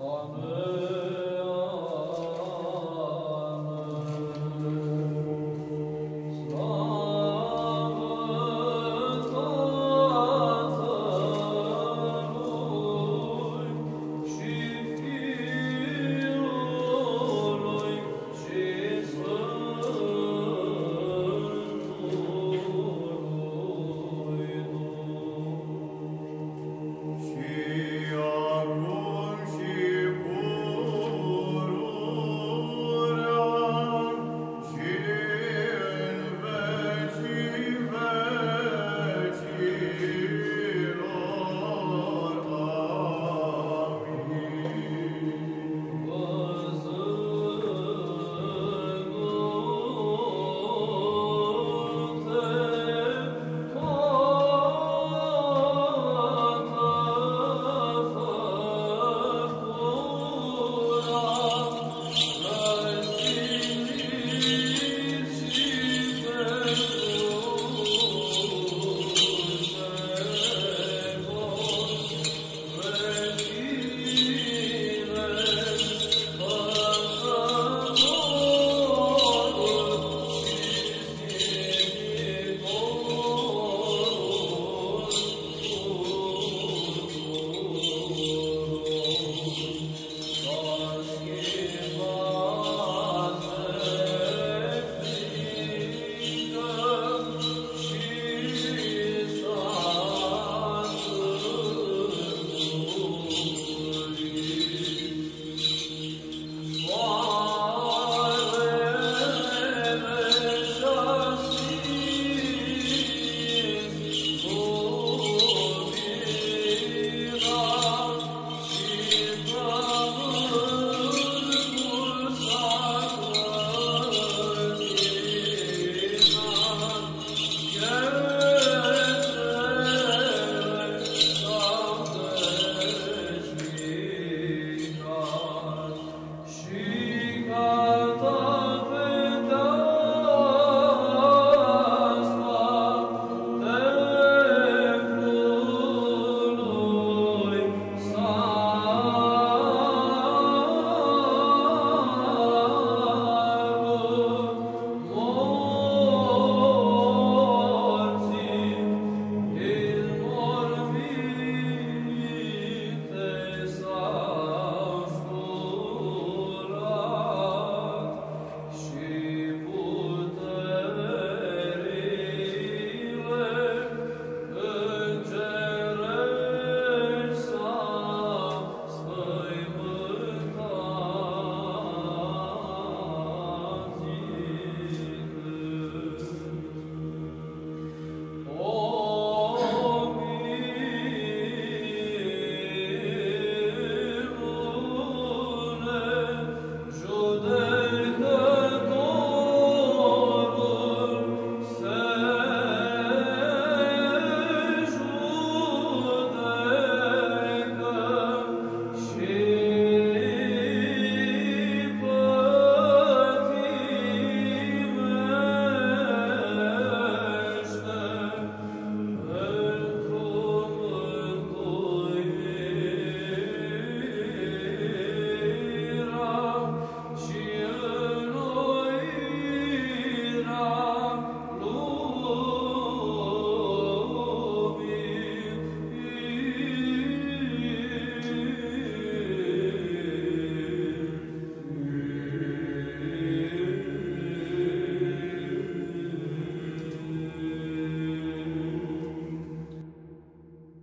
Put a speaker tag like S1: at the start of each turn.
S1: Amen.